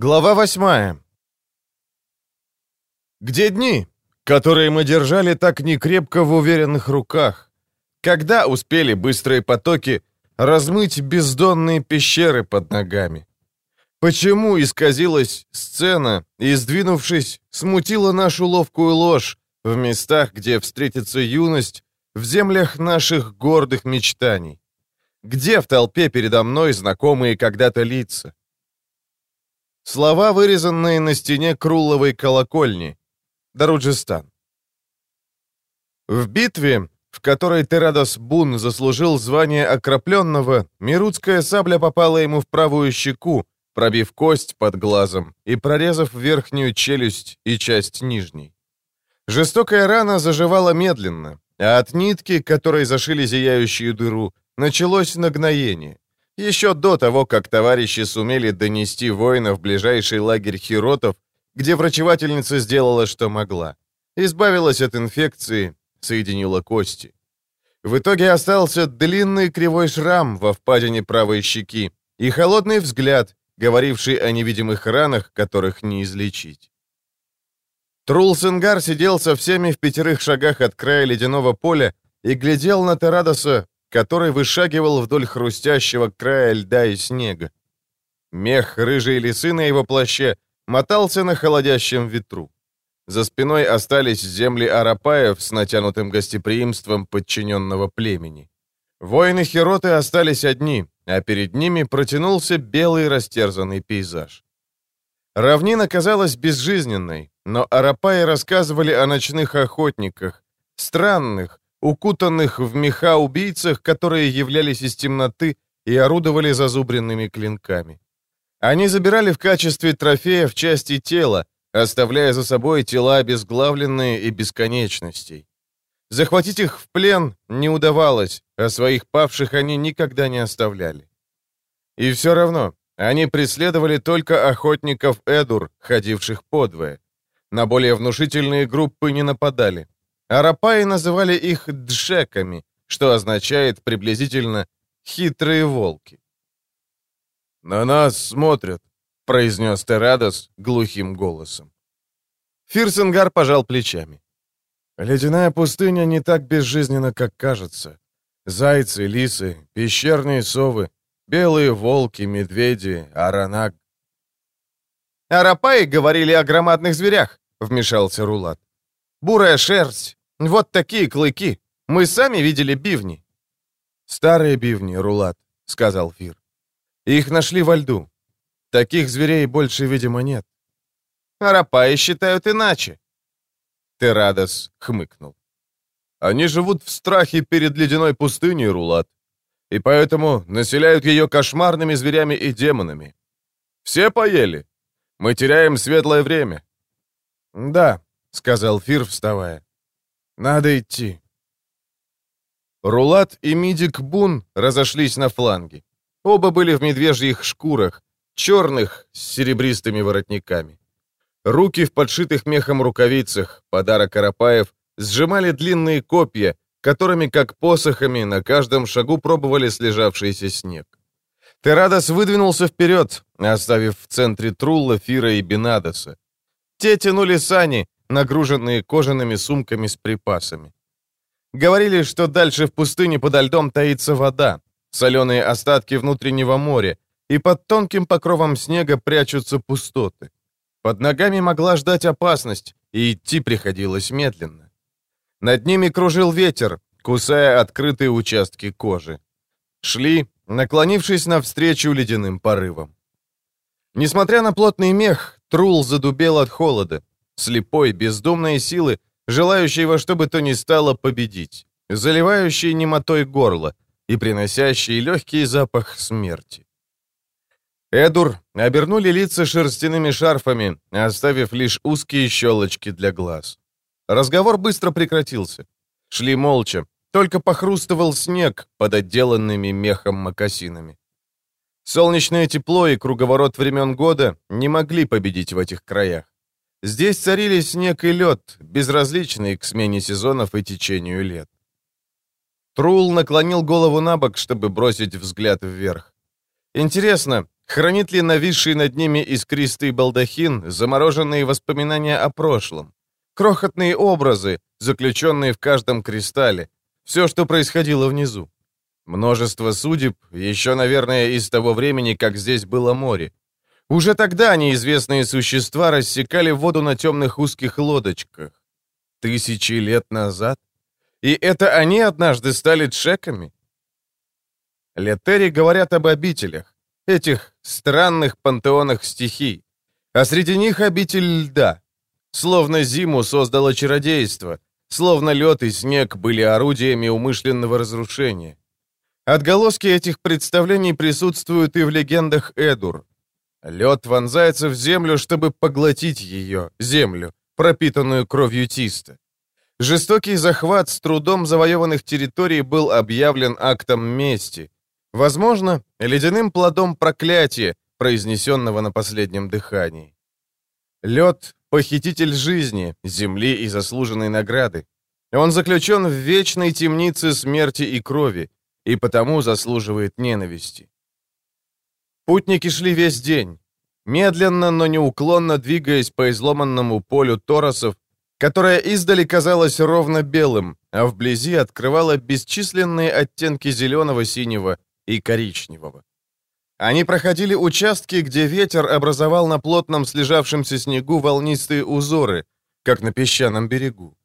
Глава восьмая. Где дни, которые мы держали так некрепко в уверенных руках? Когда успели быстрые потоки размыть бездонные пещеры под ногами? Почему исказилась сцена и, сдвинувшись, смутила нашу ловкую ложь в местах, где встретится юность, в землях наших гордых мечтаний? Где в толпе передо мной знакомые когда-то лица? Слова, вырезанные на стене Круловой колокольни. Даруджистан. В битве, в которой Терадос Бун заслужил звание окропленного, мирутская сабля попала ему в правую щеку, пробив кость под глазом и прорезав верхнюю челюсть и часть нижней. Жестокая рана заживала медленно, а от нитки, которой зашили зияющую дыру, началось нагноение. Еще до того, как товарищи сумели донести воина в ближайший лагерь хиротов, где врачевательница сделала, что могла. Избавилась от инфекции, соединила кости. В итоге остался длинный кривой шрам во впадине правой щеки и холодный взгляд, говоривший о невидимых ранах, которых не излечить. Трулсенгар сидел со всеми в пятерых шагах от края ледяного поля и глядел на Терадоса, который вышагивал вдоль хрустящего края льда и снега. Мех рыжей лисы на его плаще мотался на холодящем ветру. За спиной остались земли арапаев с натянутым гостеприимством подчиненного племени. Воины Хероты остались одни, а перед ними протянулся белый растерзанный пейзаж. Равнина казалась безжизненной, но арапаи рассказывали о ночных охотниках, странных, укутанных в меха убийцах, которые являлись из темноты и орудовали зазубренными клинками. Они забирали в качестве трофея в части тела, оставляя за собой тела обезглавленные и бесконечностей. Захватить их в плен не удавалось, а своих павших они никогда не оставляли. И все равно, они преследовали только охотников Эдур, ходивших подвое. На более внушительные группы не нападали. Арапаи называли их джеками, что означает приблизительно «хитрые волки». «На нас смотрят», — произнес Терадос глухим голосом. Фирсенгар пожал плечами. «Ледяная пустыня не так безжизненна, как кажется. Зайцы, лисы, пещерные совы, белые волки, медведи, аранаг». «Арапаи говорили о громадных зверях», — вмешался Рулат. «Бурая шерсть, вот такие клыки. Мы сами видели бивни». «Старые бивни, Рулат», — сказал Фир. «Их нашли во льду. Таких зверей больше, видимо, нет». «Арапаи считают иначе». Терадос хмыкнул. «Они живут в страхе перед ледяной пустыней, Рулат, и поэтому населяют ее кошмарными зверями и демонами. Все поели. Мы теряем светлое время». «Да», — сказал Фир, вставая. Надо идти. Рулат и Мидик Бун разошлись на фланге. Оба были в медвежьих шкурах, черных, с серебристыми воротниками. Руки в подшитых мехом рукавицах, подарок Карапаев, сжимали длинные копья, которыми, как посохами, на каждом шагу пробовали слежавшийся снег. Терадос выдвинулся вперед, оставив в центре Трулла, Фира и Бенадоса. Те тянули сани, нагруженные кожаными сумками с припасами. Говорили, что дальше в пустыне подо льдом таится вода, соленые остатки внутреннего моря, и под тонким покровом снега прячутся пустоты. Под ногами могла ждать опасность, и идти приходилось медленно. Над ними кружил ветер, кусая открытые участки кожи. Шли, наклонившись навстречу ледяным порывам. Несмотря на плотный мех, Трул задубел от холода, слепой, бездумной силы, желающей во что бы то ни стало победить, заливающей немотой горло и приносящей легкий запах смерти. Эдур обернули лица шерстяными шарфами, оставив лишь узкие щелочки для глаз. Разговор быстро прекратился. Шли молча, только похрустывал снег под отделанными мехом мокасинами. Солнечное тепло и круговорот времен года не могли победить в этих краях. Здесь царили снег и лед, безразличные к смене сезонов и течению лет. Трул наклонил голову на бок, чтобы бросить взгляд вверх. Интересно, Хранит ли нависший над ними искристый балдахин замороженные воспоминания о прошлом? Крохотные образы, заключенные в каждом кристалле. Все, что происходило внизу. Множество судеб, еще, наверное, из того времени, как здесь было море. Уже тогда неизвестные существа рассекали воду на темных узких лодочках. Тысячи лет назад? И это они однажды стали чеками? Летери говорят об обителях, этих странных пантеонах стихий. А среди них обитель льда. Словно зиму создало чародейство, словно лед и снег были орудиями умышленного разрушения. Отголоски этих представлений присутствуют и в легендах Эдур. Лед вонзается в землю, чтобы поглотить ее, землю, пропитанную кровью Тиста. Жестокий захват с трудом завоеванных территорий был объявлен актом мести. Возможно, ледяным плодом проклятия, произнесенного на последнем дыхании. Лед — похититель жизни, земли и заслуженной награды. Он заключен в вечной темнице смерти и крови, и потому заслуживает ненависти. Путники шли весь день, медленно, но неуклонно двигаясь по изломанному полю торосов, которое издали казалось ровно белым, а вблизи открывало бесчисленные оттенки зеленого, синего и коричневого. Они проходили участки, где ветер образовал на плотном слежавшемся снегу волнистые узоры, как на песчаном берегу.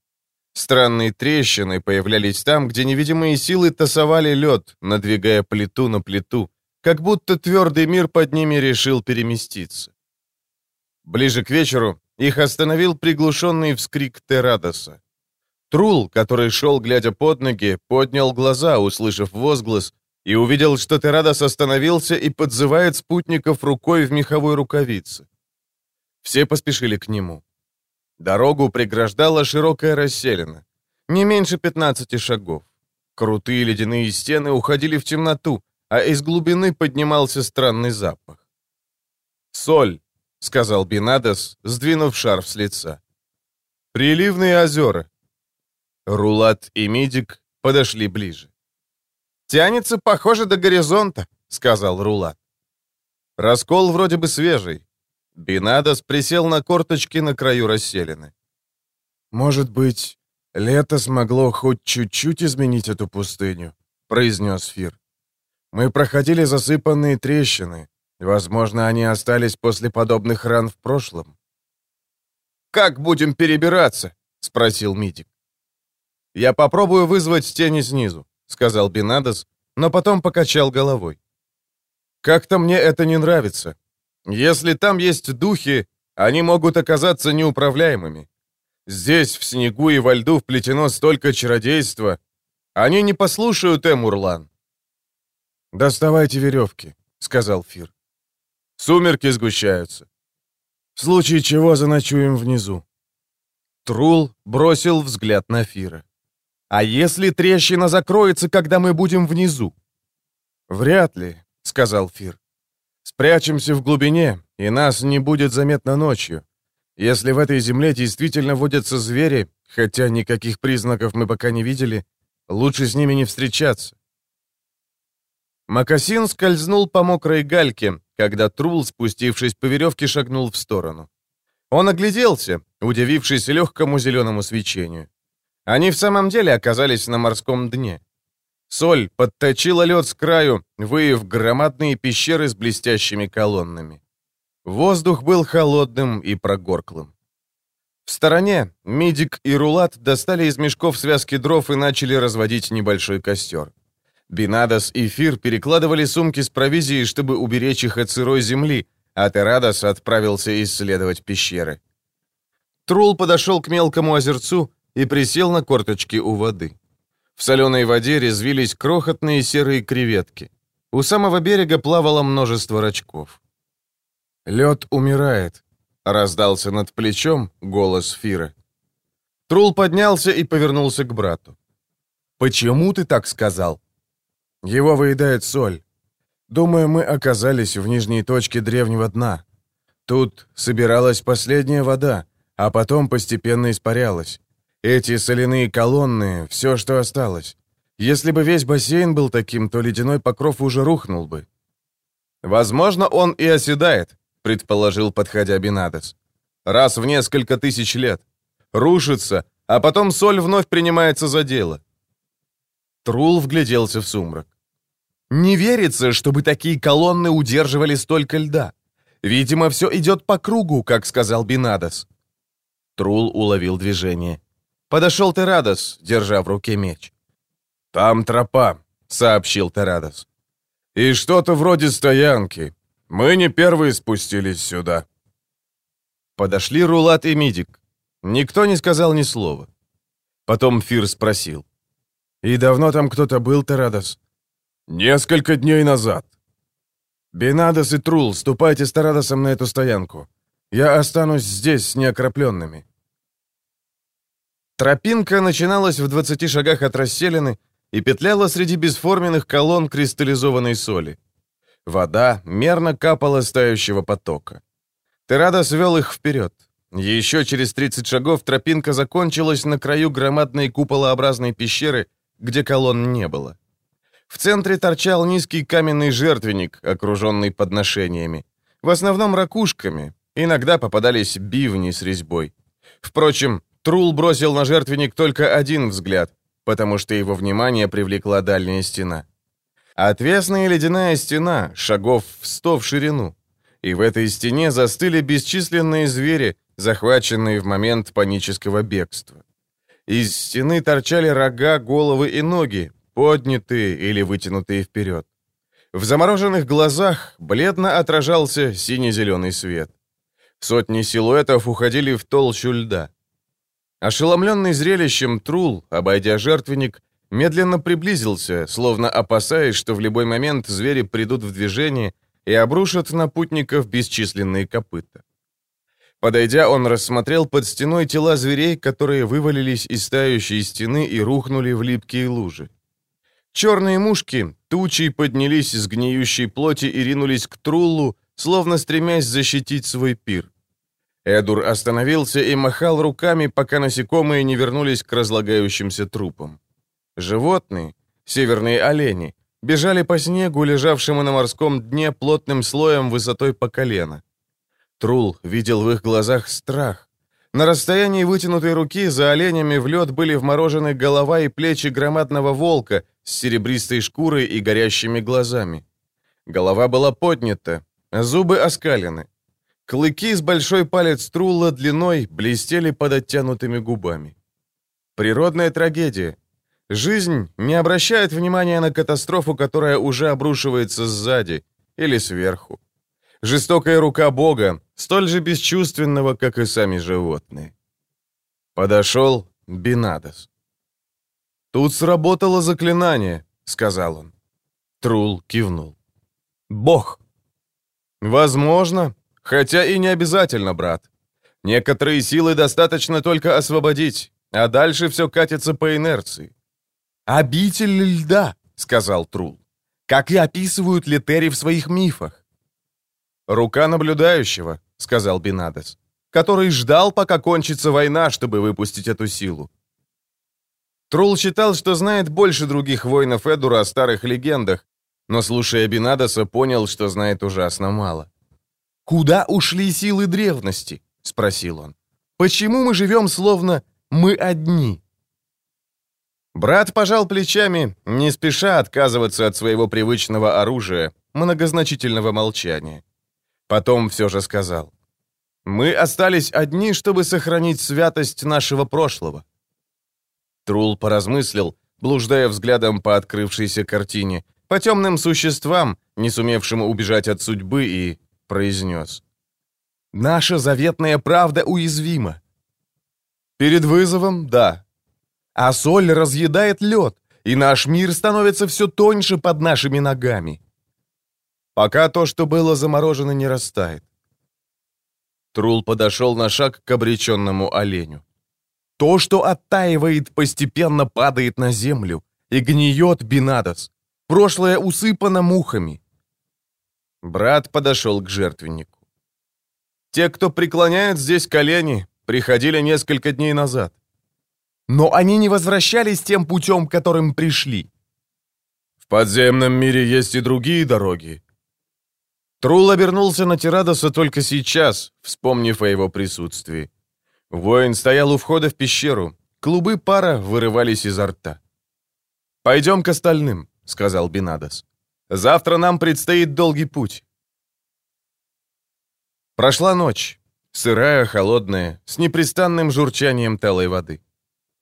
Странные трещины появлялись там, где невидимые силы тасовали лед, надвигая плиту на плиту, как будто твердый мир под ними решил переместиться. Ближе к вечеру их остановил приглушенный вскрик Терадоса. Трул, который шел, глядя под ноги, поднял глаза, услышав возглас, и увидел, что Терадос остановился и подзывает спутников рукой в меховой рукавице. Все поспешили к нему. Дорогу преграждала широкая расселена. Не меньше 15 шагов. Крутые ледяные стены уходили в темноту, а из глубины поднимался странный запах. «Соль», — сказал Бинадес, сдвинув шарф с лица. «Приливные озера». Рулат и Мидик подошли ближе. «Тянется, похоже, до горизонта», — сказал Рулат. Раскол вроде бы свежий, Бинадос присел на корточки на краю расселены. «Может быть, лето смогло хоть чуть-чуть изменить эту пустыню?» — произнес Фир. «Мы проходили засыпанные трещины. Возможно, они остались после подобных ран в прошлом». «Как будем перебираться?» — спросил Митик. «Я попробую вызвать тени снизу», — сказал Бинадос, но потом покачал головой. «Как-то мне это не нравится. Если там есть духи, они могут оказаться неуправляемыми. Здесь, в снегу и во льду, вплетено столько чародейства. Они не послушают Эмурлан. «Доставайте веревки», — сказал Фир. Сумерки сгущаются. В случае чего заночуем внизу. Трул бросил взгляд на Фира. «А если трещина закроется, когда мы будем внизу?» «Вряд ли», — сказал Фир. Спрячемся в глубине, и нас не будет заметно ночью. Если в этой земле действительно водятся звери, хотя никаких признаков мы пока не видели, лучше с ними не встречаться. Макасин скользнул по мокрой гальке, когда Трул, спустившись по веревке, шагнул в сторону. Он огляделся, удивившись легкому зеленому свечению. Они в самом деле оказались на морском дне. Соль подточила лед с краю, выев громадные пещеры с блестящими колоннами. Воздух был холодным и прогорклым. В стороне Мидик и Рулат достали из мешков связки дров и начали разводить небольшой костер. Бинадос и Фир перекладывали сумки с провизией, чтобы уберечь их от сырой земли, а Терадос отправился исследовать пещеры. Трул подошел к мелкому озерцу и присел на корточки у воды. В соленой воде резвились крохотные серые креветки. У самого берега плавало множество рачков. «Лед умирает», — раздался над плечом голос Фира. Трул поднялся и повернулся к брату. «Почему ты так сказал?» «Его выедает соль. Думаю, мы оказались в нижней точке древнего дна. Тут собиралась последняя вода, а потом постепенно испарялась. Эти соляные колонны — все, что осталось. Если бы весь бассейн был таким, то ледяной покров уже рухнул бы. Возможно, он и оседает, предположил, подходя Бинадес. Раз в несколько тысяч лет. Рушится, а потом соль вновь принимается за дело. Трул вгляделся в сумрак. Не верится, чтобы такие колонны удерживали столько льда. Видимо, все идет по кругу, как сказал Бинадос. Трул уловил движение. Подошел Терадос, держа в руке меч. «Там тропа», — сообщил Терадос. «И что-то вроде стоянки. Мы не первые спустились сюда». Подошли Рулат и Мидик. Никто не сказал ни слова. Потом Фир спросил. «И давно там кто-то был, Терадос?» «Несколько дней назад». «Бенадос и Трул, ступайте с Терадосом на эту стоянку. Я останусь здесь с неокропленными». Тропинка начиналась в 20 шагах от расселены и петляла среди бесформенных колонн кристаллизованной соли. Вода мерно капала с тающего потока. Терада свел их вперед. Еще через 30 шагов тропинка закончилась на краю громадной куполообразной пещеры, где колонн не было. В центре торчал низкий каменный жертвенник, окруженный подношениями. В основном ракушками, иногда попадались бивни с резьбой. Впрочем, Трул бросил на жертвенник только один взгляд, потому что его внимание привлекла дальняя стена. Отвесная ледяная стена, шагов в сто в ширину. И в этой стене застыли бесчисленные звери, захваченные в момент панического бегства. Из стены торчали рога, головы и ноги, поднятые или вытянутые вперед. В замороженных глазах бледно отражался сине-зеленый свет. Сотни силуэтов уходили в толщу льда. Ошеломленный зрелищем Трул, обойдя жертвенник, медленно приблизился, словно опасаясь, что в любой момент звери придут в движение и обрушат на путников бесчисленные копыта. Подойдя, он рассмотрел под стеной тела зверей, которые вывалились из тающей стены и рухнули в липкие лужи. Черные мушки тучей поднялись из гниющей плоти и ринулись к Труллу, словно стремясь защитить свой пир. Эдур остановился и махал руками, пока насекомые не вернулись к разлагающимся трупам. Животные, северные олени, бежали по снегу, лежавшему на морском дне плотным слоем высотой по колено. Трул видел в их глазах страх. На расстоянии вытянутой руки за оленями в лед были вморожены голова и плечи громадного волка с серебристой шкурой и горящими глазами. Голова была поднята, зубы оскалены. Клыки с большой палец Трулла длиной блестели под оттянутыми губами. Природная трагедия. Жизнь не обращает внимания на катастрофу, которая уже обрушивается сзади или сверху. Жестокая рука Бога, столь же бесчувственного, как и сами животные. Подошел Бинадос. «Тут сработало заклинание», — сказал он. Трул кивнул. «Бог». «Возможно, Хотя и не обязательно, брат. Некоторые силы достаточно только освободить, а дальше все катится по инерции. «Обитель льда», — сказал Трул. «Как и описывают Летери в своих мифах». «Рука наблюдающего», — сказал Бинадес, который ждал, пока кончится война, чтобы выпустить эту силу. Трул считал, что знает больше других воинов Эдура о старых легендах, но, слушая Бинадеса, понял, что знает ужасно мало. «Куда ушли силы древности?» — спросил он. «Почему мы живем словно мы одни?» Брат пожал плечами, не спеша отказываться от своего привычного оружия, многозначительного молчания. Потом все же сказал. «Мы остались одни, чтобы сохранить святость нашего прошлого». Трул поразмыслил, блуждая взглядом по открывшейся картине, по темным существам, не сумевшим убежать от судьбы и произнес. «Наша заветная правда уязвима». «Перед вызовом — да. А соль разъедает лед, и наш мир становится все тоньше под нашими ногами. Пока то, что было заморожено, не растает». Трул подошел на шаг к обреченному оленю. «То, что оттаивает, постепенно падает на землю, и гниет Бинадос. Прошлое усыпано мухами. Брат подошел к жертвеннику. Те, кто преклоняет здесь колени, приходили несколько дней назад. Но они не возвращались тем путем, которым пришли. В подземном мире есть и другие дороги. Трул обернулся на Тирадоса только сейчас, вспомнив о его присутствии. Воин стоял у входа в пещеру. Клубы пара вырывались изо рта. «Пойдем к остальным», — сказал Бинадос. «Завтра нам предстоит долгий путь». Прошла ночь. Сырая, холодная, с непрестанным журчанием талой воды.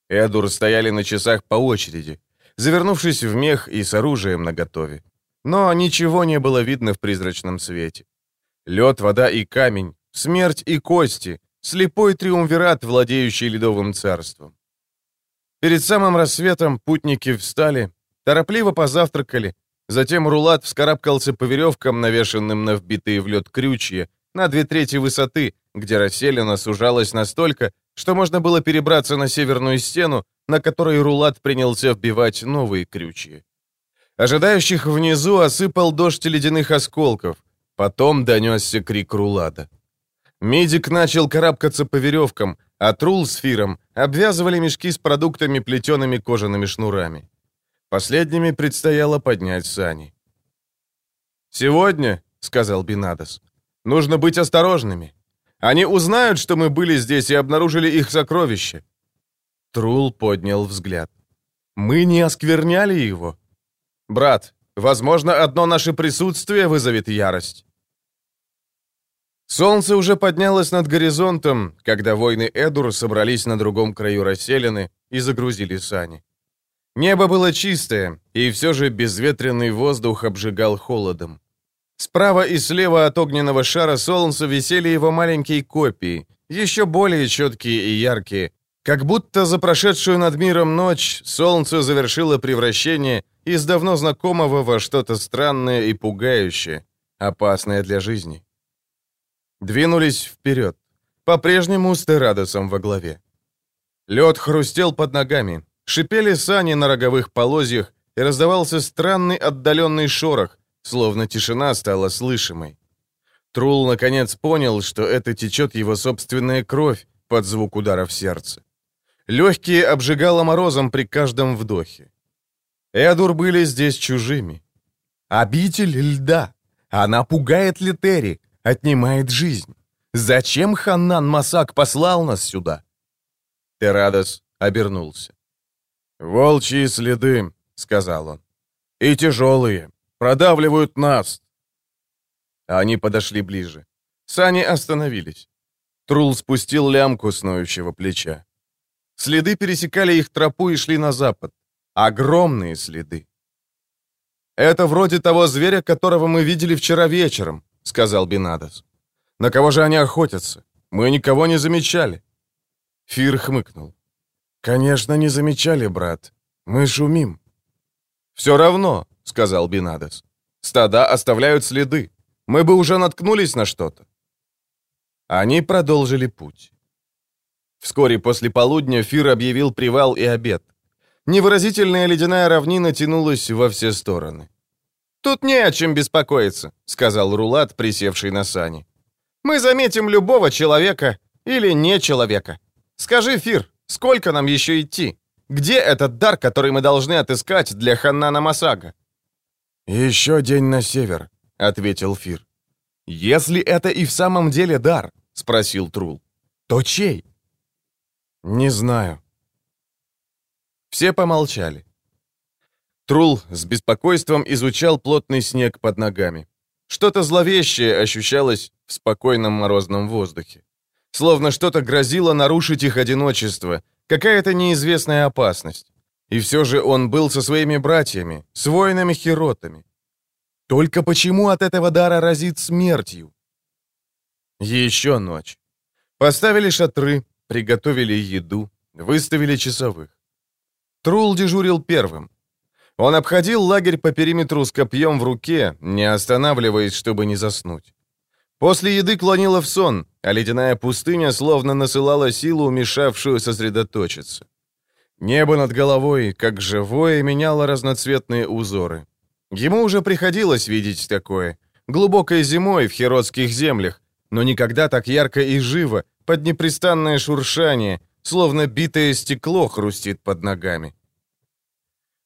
Эдур стояли на часах по очереди, завернувшись в мех и с оружием наготове. Но ничего не было видно в призрачном свете. Лед, вода и камень, смерть и кости, слепой триумвират, владеющий ледовым царством. Перед самым рассветом путники встали, торопливо позавтракали, затем Рулат вскарабкался по веревкам, навешанным на вбитые в лед крючья, на две трети высоты, где расселена сужалась настолько, что можно было перебраться на северную стену, на которой Рулат принялся вбивать новые крючья. Ожидающих внизу осыпал дождь ледяных осколков. Потом донесся крик Рулада. Мидик начал карабкаться по веревкам, а Трул с Фиром обвязывали мешки с продуктами плетеными кожаными шнурами. Последними предстояло поднять сани. «Сегодня», — сказал Бинадос, — «нужно быть осторожными. Они узнают, что мы были здесь и обнаружили их сокровище». Трул поднял взгляд. «Мы не оскверняли его?» «Брат, возможно, одно наше присутствие вызовет ярость». Солнце уже поднялось над горизонтом, когда воины Эдур собрались на другом краю расселены и загрузили сани. Небо было чистое, и все же безветренный воздух обжигал холодом. Справа и слева от огненного шара солнца висели его маленькие копии, еще более четкие и яркие, как будто за прошедшую над миром ночь солнце завершило превращение из давно знакомого во что-то странное и пугающее, опасное для жизни. Двинулись вперед, по-прежнему с Терадосом во главе. Лед хрустел под ногами, шипели сани на роговых полозьях, и раздавался странный отдаленный шорох, словно тишина стала слышимой. Трул наконец понял, что это течет его собственная кровь под звук удара в сердце. Легкие обжигало морозом при каждом вдохе. Эдур были здесь чужими. Обитель льда. Она пугает Литери, отнимает жизнь. Зачем Ханнан Масак послал нас сюда? Терадос обернулся. «Волчьи следы», — сказал он. «И тяжелые. Продавливают нас». Они подошли ближе. Сани остановились. Трул спустил лямку с плеча. Следы пересекали их тропу и шли на запад. Огромные следы. «Это вроде того зверя, которого мы видели вчера вечером», — сказал Бинадос. «На кого же они охотятся? Мы никого не замечали». Фир хмыкнул. «Конечно, не замечали, брат. Мы шумим». «Все равно», — сказал Бинадос. «Стада оставляют следы. Мы бы уже наткнулись на что-то». Они продолжили путь. Вскоре после полудня Фир объявил привал и обед. Невыразительная ледяная равнина тянулась во все стороны. «Тут не о чем беспокоиться», — сказал Рулат, присевший на сани. «Мы заметим любого человека или не человека. Скажи, Фир, сколько нам еще идти? Где этот дар, который мы должны отыскать для Ханнана Масага?» «Еще день на север», — ответил Фир. «Если это и в самом деле дар», — спросил Трул, — «то чей?» «Не знаю», все помолчали. Трул с беспокойством изучал плотный снег под ногами. Что-то зловещее ощущалось в спокойном морозном воздухе. Словно что-то грозило нарушить их одиночество, какая-то неизвестная опасность. И все же он был со своими братьями, с воинами-хиротами. Только почему от этого дара разит смертью? Еще ночь. Поставили шатры, приготовили еду, выставили часовых. Трул дежурил первым. Он обходил лагерь по периметру с копьем в руке, не останавливаясь, чтобы не заснуть. После еды клонило в сон, а ледяная пустыня словно насылала силу, мешавшую сосредоточиться. Небо над головой, как живое, меняло разноцветные узоры. Ему уже приходилось видеть такое. Глубокой зимой в херотских землях, но никогда так ярко и живо, под непрестанное шуршание, словно битое стекло хрустит под ногами.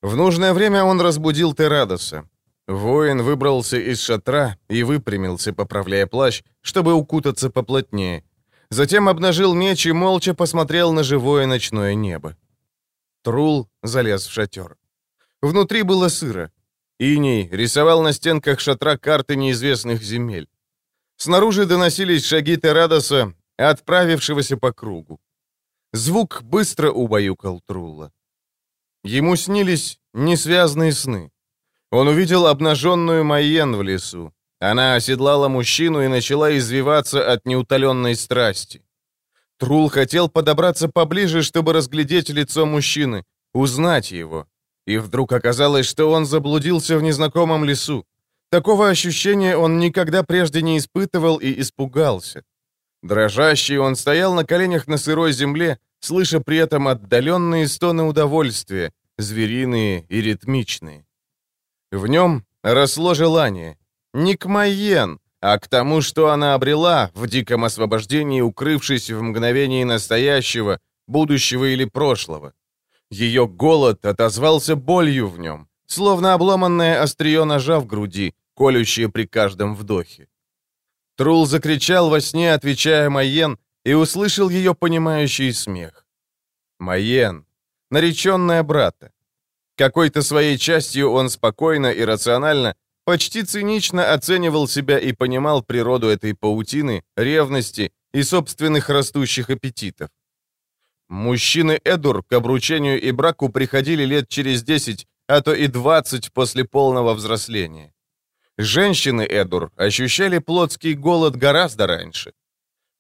В нужное время он разбудил Терадоса. Воин выбрался из шатра и выпрямился, поправляя плащ, чтобы укутаться поплотнее. Затем обнажил меч и молча посмотрел на живое ночное небо. Трул залез в шатер. Внутри было сыро. Иней рисовал на стенках шатра карты неизвестных земель. Снаружи доносились шаги Терадоса, отправившегося по кругу. Звук быстро убаюкал Трула. Ему снились несвязные сны. Он увидел обнаженную Майен в лесу. Она оседлала мужчину и начала извиваться от неутоленной страсти. Трул хотел подобраться поближе, чтобы разглядеть лицо мужчины, узнать его. И вдруг оказалось, что он заблудился в незнакомом лесу. Такого ощущения он никогда прежде не испытывал и испугался. Дрожащий он стоял на коленях на сырой земле, слыша при этом отдаленные стоны удовольствия, звериные и ритмичные. В нем росло желание. Не к Майен, а к тому, что она обрела в диком освобождении, укрывшись в мгновении настоящего, будущего или прошлого. Ее голод отозвался болью в нем, словно обломанное острие ножа в груди, колющее при каждом вдохе. Трул закричал во сне, отвечая Майен, и услышал ее понимающий смех. Майен, нареченная брата. Какой-то своей частью он спокойно и рационально, почти цинично оценивал себя и понимал природу этой паутины, ревности и собственных растущих аппетитов. Мужчины Эдур к обручению и браку приходили лет через 10, а то и 20 после полного взросления. Женщины Эдур ощущали плотский голод гораздо раньше.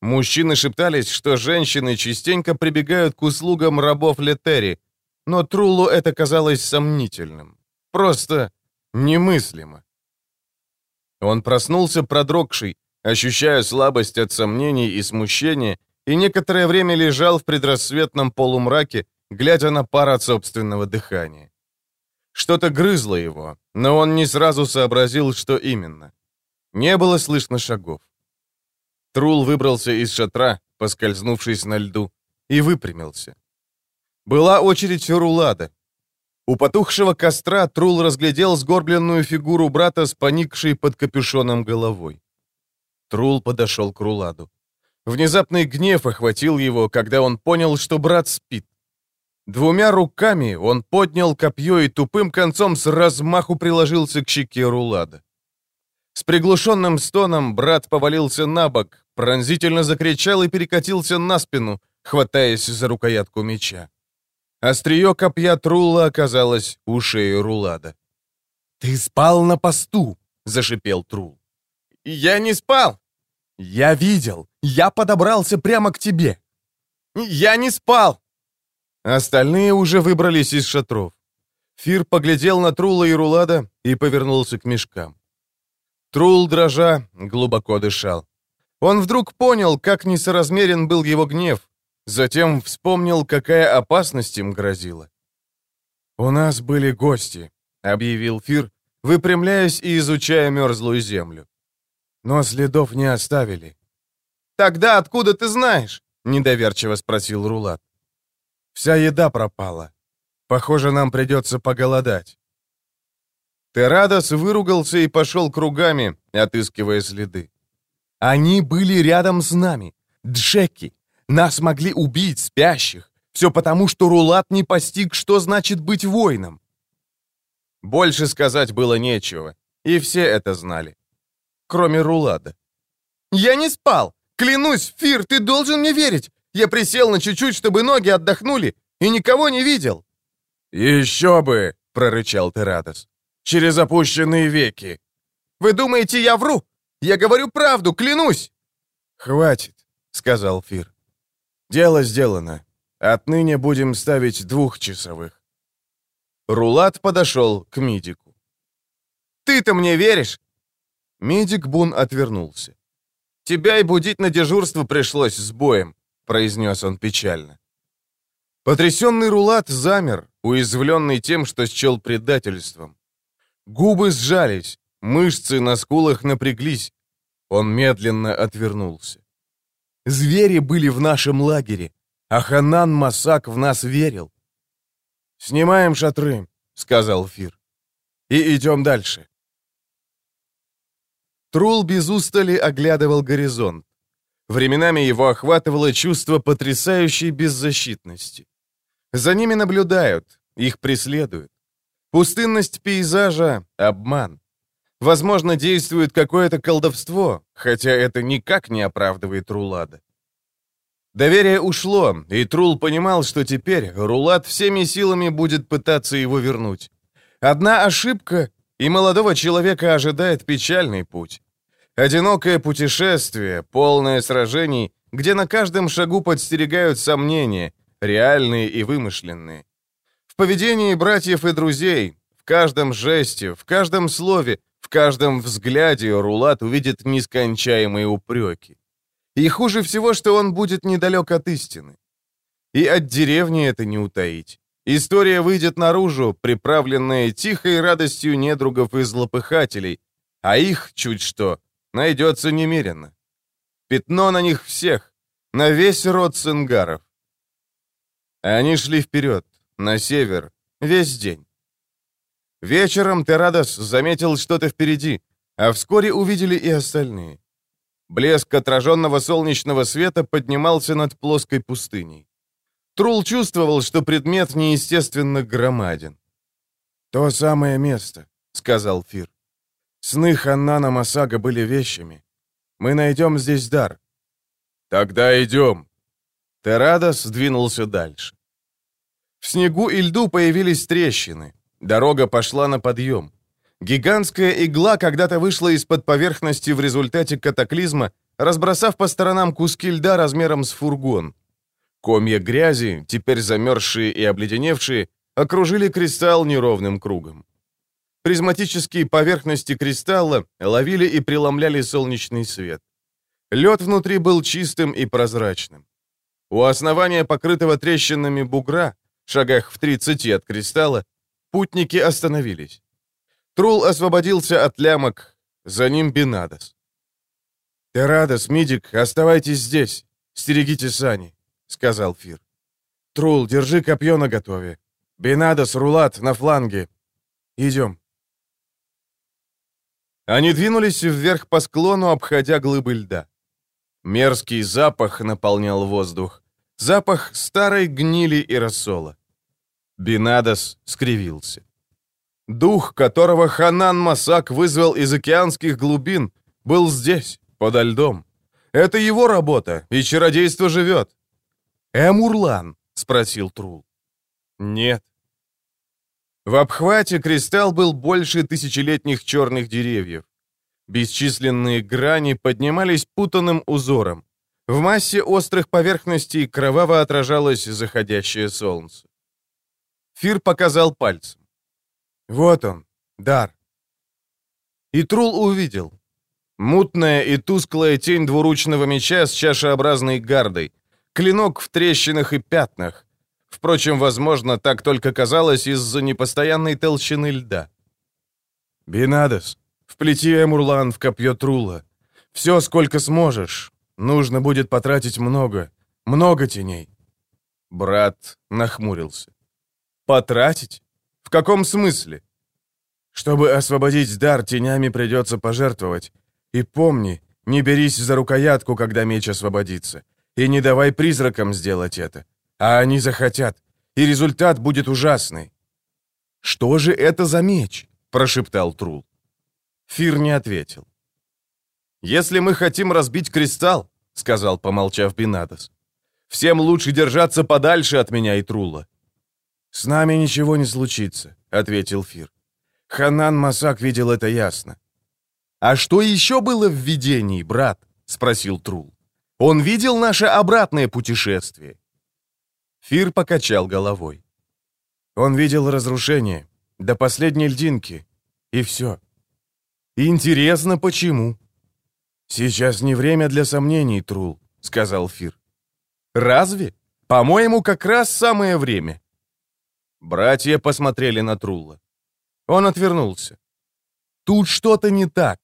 Мужчины шептались, что женщины частенько прибегают к услугам рабов Летери, но Трулу это казалось сомнительным. Просто немыслимо. Он проснулся продрогший, ощущая слабость от сомнений и смущения, и некоторое время лежал в предрассветном полумраке, глядя на пар от собственного дыхания. Что-то грызло его, но он не сразу сообразил, что именно. Не было слышно шагов. Трул выбрался из шатра, поскользнувшись на льду, и выпрямился. Была очередь Рулада. У потухшего костра Трул разглядел сгорбленную фигуру брата с поникшей под капюшоном головой. Трул подошел к Руладу. Внезапный гнев охватил его, когда он понял, что брат спит. Двумя руками он поднял копье и тупым концом с размаху приложился к щеке Рулада. С приглушенным стоном брат повалился на бок, пронзительно закричал и перекатился на спину, хватаясь за рукоятку меча. Острие копья Трула оказалось у шеи Рулада. «Ты спал на посту!» — зашипел Трул. «Я не спал!» «Я видел! Я подобрался прямо к тебе!» «Я не спал!» Остальные уже выбрались из шатров. Фир поглядел на Трула и Рулада и повернулся к мешкам. Трул, дрожа, глубоко дышал. Он вдруг понял, как несоразмерен был его гнев, Затем вспомнил, какая опасность им грозила. «У нас были гости», — объявил Фир, выпрямляясь и изучая мерзлую землю. «Но следов не оставили». «Тогда откуда ты знаешь?» — недоверчиво спросил Рулат. «Вся еда пропала. Похоже, нам придется поголодать». Терадос выругался и пошел кругами, отыскивая следы. «Они были рядом с нами. Джеки, нас могли убить, спящих. Все потому, что Рулат не постиг, что значит быть воином. Больше сказать было нечего, и все это знали. Кроме Рулада. «Я не спал! Клянусь, Фир, ты должен мне верить! Я присел на чуть-чуть, чтобы ноги отдохнули, и никого не видел!» «Еще бы!» — прорычал Терадос. «Через опущенные веки!» «Вы думаете, я вру? Я говорю правду, клянусь!» «Хватит», — сказал Фир. Дело сделано. Отныне будем ставить двухчасовых. Рулат подошел к Мидику. «Ты-то мне веришь?» Мидик Бун отвернулся. «Тебя и будить на дежурство пришлось с боем», — произнес он печально. Потрясенный Рулат замер, уязвленный тем, что счел предательством. Губы сжались, мышцы на скулах напряглись. Он медленно отвернулся. Звери были в нашем лагере, а Ханан Масак в нас верил. «Снимаем шатры», — сказал Фир. «И идем дальше». Трул без устали оглядывал горизонт. Временами его охватывало чувство потрясающей беззащитности. За ними наблюдают, их преследуют. Пустынность пейзажа — обман. Возможно, действует какое-то колдовство, хотя это никак не оправдывает Рулада. Доверие ушло, и Трул понимал, что теперь Рулад всеми силами будет пытаться его вернуть. Одна ошибка, и молодого человека ожидает печальный путь. Одинокое путешествие, полное сражений, где на каждом шагу подстерегают сомнения, реальные и вымышленные. В поведении братьев и друзей, в каждом жесте, в каждом слове, в каждом взгляде Рулат увидит нескончаемые упреки. И хуже всего, что он будет недалек от истины. И от деревни это не утаить. История выйдет наружу, приправленная тихой радостью недругов и злопыхателей, а их, чуть что, найдется немерено. Пятно на них всех, на весь род сенгаров. Они шли вперед, на север, весь день. Вечером Терадос заметил что-то впереди, а вскоре увидели и остальные. Блеск отраженного солнечного света поднимался над плоской пустыней. Трул чувствовал, что предмет неестественно громаден. «То самое место», — сказал Фир. Сны Ханнана Масага были вещами. Мы найдем здесь дар. Тогда идем. Терадос сдвинулся дальше. В снегу и льду появились трещины. Дорога пошла на подъем. Гигантская игла когда-то вышла из-под поверхности в результате катаклизма, разбросав по сторонам куски льда размером с фургон. Комья грязи, теперь замерзшие и обледеневшие, окружили кристалл неровным кругом. Призматические поверхности кристалла ловили и преломляли солнечный свет. Лед внутри был чистым и прозрачным. У основания покрытого трещинами бугра, шагах в 30 от кристалла, путники остановились. Трул освободился от лямок, за ним Бинадос. «Терадос, Мидик, оставайтесь здесь, стерегите сани», — сказал Фир. «Трул, держи копье наготове. Бинадос, Рулат, на фланге. Идем». Они двинулись вверх по склону, обходя глыбы льда. Мерзкий запах наполнял воздух. Запах старой гнили и рассола. Бинадос скривился. Дух, которого Ханан Масак вызвал из океанских глубин, был здесь, подо льдом. Это его работа, и чародейство живет. «Эмурлан?» — спросил Трул. «Нет». В обхвате кристалл был больше тысячелетних черных деревьев. Бесчисленные грани поднимались путанным узором. В массе острых поверхностей кроваво отражалось заходящее солнце. Фир показал пальцем. «Вот он, дар». И Трул увидел. Мутная и тусклая тень двуручного меча с чашеобразной гардой, клинок в трещинах и пятнах, Впрочем, возможно, так только казалось из-за непостоянной толщины льда. «Бинадос, вплети Эмурлан в копье Трула. Все, сколько сможешь. Нужно будет потратить много, много теней». Брат нахмурился. «Потратить? В каком смысле?» «Чтобы освободить дар, тенями придется пожертвовать. И помни, не берись за рукоятку, когда меч освободится. И не давай призракам сделать это. А они захотят, и результат будет ужасный. «Что же это за меч?» — прошептал Трул. Фир не ответил. «Если мы хотим разбить кристалл», — сказал, помолчав Бинадос, «всем лучше держаться подальше от меня и Трула». «С нами ничего не случится», — ответил Фир. Ханан Масак видел это ясно. «А что еще было в видении, брат?» — спросил Трул. «Он видел наше обратное путешествие?» Фир покачал головой. Он видел разрушение, до последней льдинки, и все. Интересно, почему? Сейчас не время для сомнений, Трул, сказал Фир. Разве? По-моему, как раз самое время. Братья посмотрели на Трула. Он отвернулся. Тут что-то не так.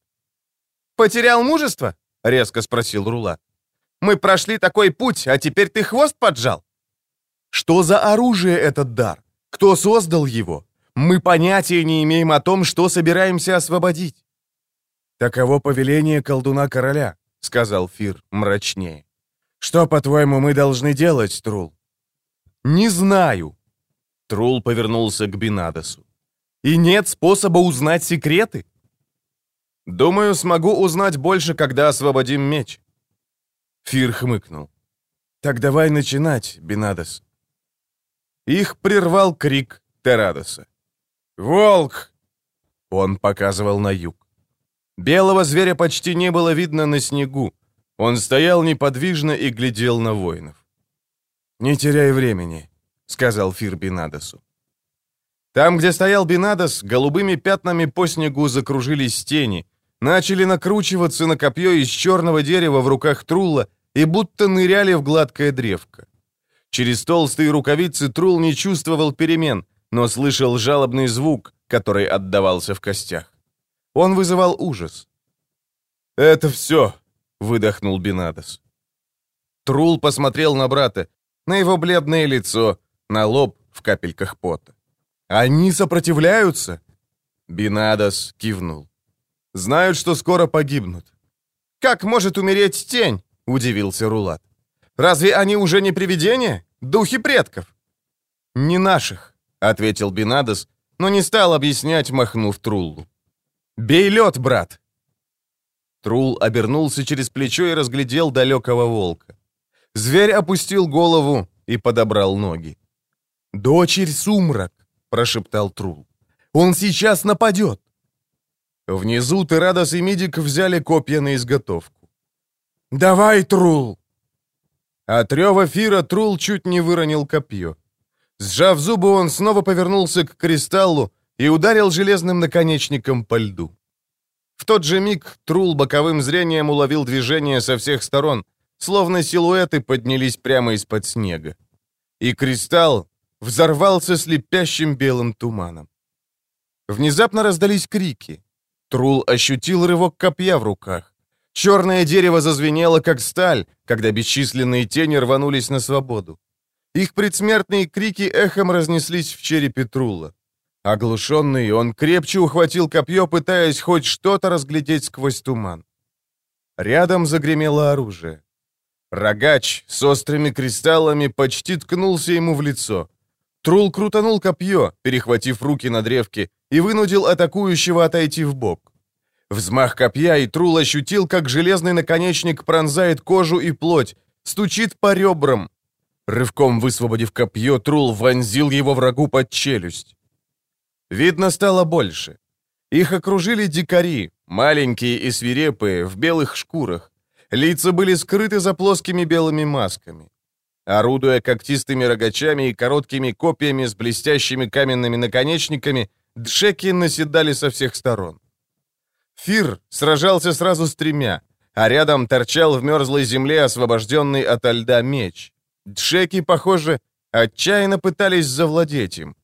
«Потерял мужество?» — резко спросил Рула. «Мы прошли такой путь, а теперь ты хвост поджал?» Что за оружие этот дар? Кто создал его? Мы понятия не имеем о том, что собираемся освободить. «Таково повеление колдуна-короля», — сказал Фир мрачнее. «Что, по-твоему, мы должны делать, Трул?» «Не знаю». Трул повернулся к Бинадосу. «И нет способа узнать секреты?» «Думаю, смогу узнать больше, когда освободим меч». Фир хмыкнул. «Так давай начинать, Бинадос». Их прервал крик Терадоса. «Волк!» Он показывал на юг. Белого зверя почти не было видно на снегу. Он стоял неподвижно и глядел на воинов. «Не теряй времени», — сказал Фир Бинадосу. Там, где стоял Бинадос, голубыми пятнами по снегу закружились тени, начали накручиваться на копье из черного дерева в руках Трула и будто ныряли в гладкое древко. Через толстые рукавицы Трул не чувствовал перемен, но слышал жалобный звук, который отдавался в костях. Он вызывал ужас. «Это все», — выдохнул Бинадос. Трул посмотрел на брата, на его бледное лицо, на лоб в капельках пота. «Они сопротивляются?» Бинадос кивнул. «Знают, что скоро погибнут». «Как может умереть тень?» — удивился Рулат. «Разве они уже не привидения? Духи предков?» «Не наших», — ответил Бинадос, но не стал объяснять, махнув Труллу. «Бей лед, брат!» Трул обернулся через плечо и разглядел далекого волка. Зверь опустил голову и подобрал ноги. «Дочерь Сумрак!» — прошептал Трул. «Он сейчас нападет!» Внизу Терадос и Мидик взяли копья на изготовку. «Давай, Трул!» От рева Фира Трул чуть не выронил копье. Сжав зубы, он снова повернулся к кристаллу и ударил железным наконечником по льду. В тот же миг Трул боковым зрением уловил движение со всех сторон, словно силуэты поднялись прямо из-под снега. И кристалл взорвался слепящим белым туманом. Внезапно раздались крики. Трул ощутил рывок копья в руках. Черное дерево зазвенело, как сталь, когда бесчисленные тени рванулись на свободу. Их предсмертные крики эхом разнеслись в черепе Трула. Оглушенный, он крепче ухватил копье, пытаясь хоть что-то разглядеть сквозь туман. Рядом загремело оружие. Рогач с острыми кристаллами почти ткнулся ему в лицо. Трул крутанул копье, перехватив руки на древке, и вынудил атакующего отойти в бок. Взмах копья, и Трул ощутил, как железный наконечник пронзает кожу и плоть, стучит по ребрам. Рывком высвободив копье, Трул вонзил его врагу под челюсть. Видно стало больше. Их окружили дикари, маленькие и свирепые, в белых шкурах. Лица были скрыты за плоскими белыми масками. Орудуя когтистыми рогачами и короткими копьями с блестящими каменными наконечниками, дшеки наседали со всех сторон. Фир сражался сразу с тремя, а рядом торчал в мерзлой земле освобожденный ото льда меч. Дшеки, похоже, отчаянно пытались завладеть им.